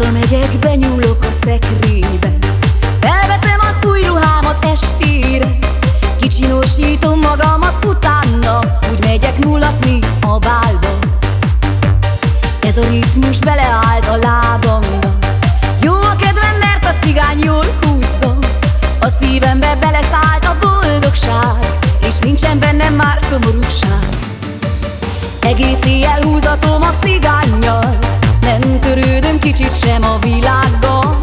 Hazamegyek, benyúlok a szekrénybe Felveszem az új ruhámat estére. Kicsinosítom magamat utána Úgy megyek mulatni a bálba. Ez a ritmus beleállt a lábamra Jó a kedvem, mert a cigány jól húzza. A szívembe beleszállt a boldogság És nincsen bennem már szomorúság. Egész éjjel húzatom a cigányjal Nem törődöm kicsit sem a világgal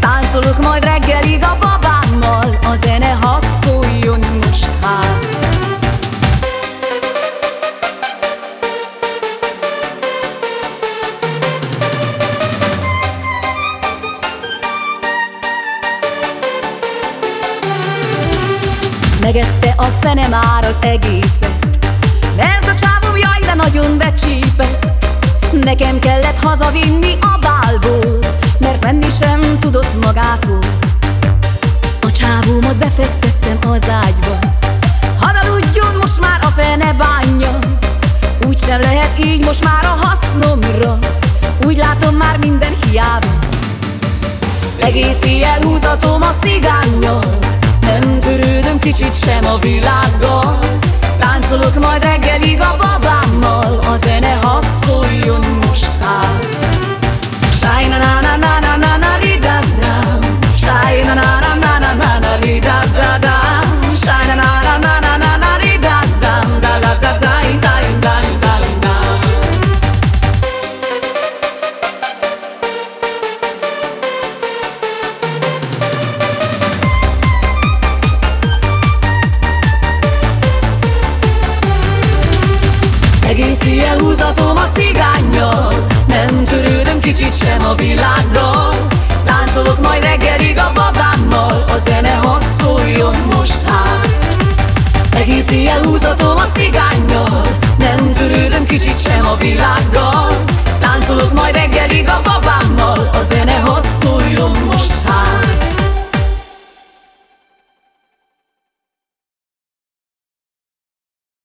Táncolok majd reggelig a babámmal A zene hadd szóljon most hát. Megette a fene már az egészet Mert a csávó jaj, de nagyon becsípett Nekem kellett hazavinni a bálból Mert venni sem tudott magától A csávómat befektettem az ágyba. Hadd aludjon most már a fene bánja. Úgy sem lehet így most már a hasznomra. Úgy látom már minden hiába. Egész éjjel húzatom a cigányjal. Nem törődöm kicsit sem a világgal. Táncolok majd reggelig a babámmal Húzatom a cigánnyal Nem törődöm kicsit sem a világgal. Táncolok majd reggelig a